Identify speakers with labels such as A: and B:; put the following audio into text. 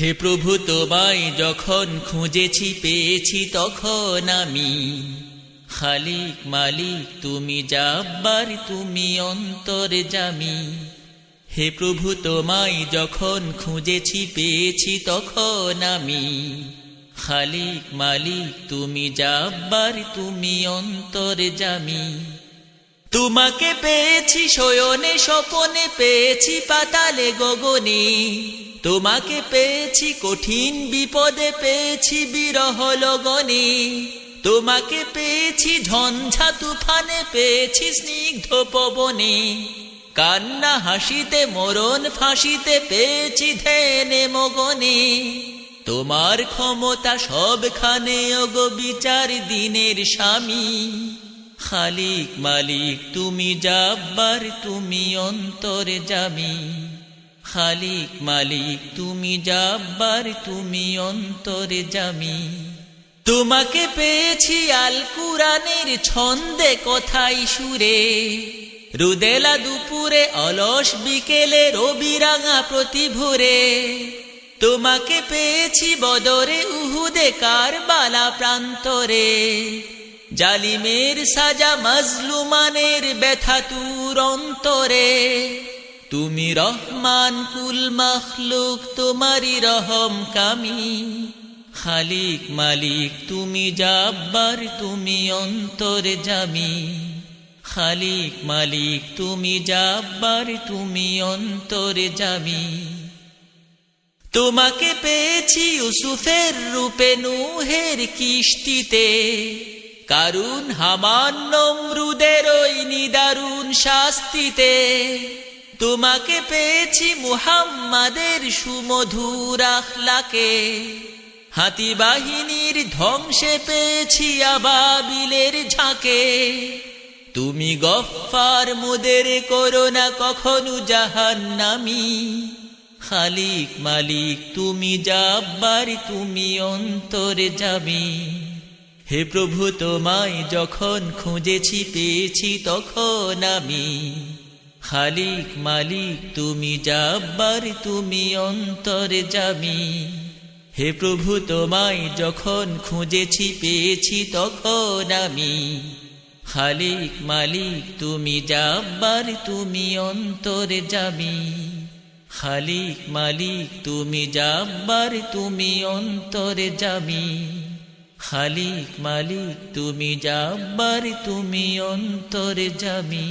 A: হে প্রভু তোমায় যখন খুঁজেছি, পেয়েছি তখন আমি। খালিক মালিক, তুমি যাব্বার তুমি অন্তর জামি। হে প্রভু তোমায় যখন খুঁজেছি, পেয়েছি তখন আমি। খালিক মালিক, তুমি যাব্বার তুমি অন্তর জামি। তোমাকে পেয়েছি শয়নে, স্বপনে পেয়েছি পাতালে, গগনে। তোমাকে পেয়েছি কঠিন বিপদে, পেয়েছি বিরহ লগনে। তোমাকে পেয়েছি ঝঞ্ঝা তুফানে, পেয়েছি স্নিগ্ধ পবনে। কান্না হাসিতে, মরণ ফাঁসিতে পেয়েছি ধেনে মগনে। তোমার ক্ষমতা সবখানে, অগ বিচার দিনের স্বামী। খালিক মালিক, তুমি যাব্বার তুমি অন্তরে যাবি খালিক মালিক, তুমি যাব্বার তুমি অন্তরে যাবি তোমাকে পেয়েছি আল কুরানের ছন্দে কথাই সুরে। রুদেলা দুপুরে, অলস বিকেলে রবিরাঙা প্রতিভুরে তোমাকে পেয়েছি বদরে, উহুদে কার কারবালা প্রান্তরে। জালিমের সাজা মজলুমানের ব্যথা তুর অন্তরে। তুমি রহমান, কুল মখলুক তোমারি রহম কামি। খালিক মালিক, তুমি যাব্বার তুমি অন্তরে জামি। খালিক মালিক, তুমি যাব্বার তুমি অন্তরে যাবি তোমাকে পেয়েছি ইউসুফের রূপে, নুহের কিস্তিতে। কারুন হামান নমরুদের ওই নিদারুন শাস্তিতে। তোমাকে পেয়েছি মুহাম্মাদের সুমধুর আখলাকে। হাতি বাহিনীর ধ্বংসে পেয়েছি আবাবিলের ঝাঁকে। তুমি গফার মুদের করো না কখনো জাহান্নামি। খালিক মালিক, তুমি যাব্বার তুমি অন্তরে যাবি হে প্রভু, তোমায় যখন খুঁজেছি, পেয়েছি তখন আমি। খালিক মালিক, তুমি যাব্বার তুমি অন্তরে যাবি হে প্রভু, তোমায় যখন খুঁজেছি, পেয়েছি তখন আমি। খালিক মালিক, তুমি যাব্বার তুমি অন্তরে যাবি খালিক মালিক, তুমি যাব্বার তুমি অন্তরে যাবি খালিক মালিক তুমি যাব্বার তুমি অন্তরে যাবি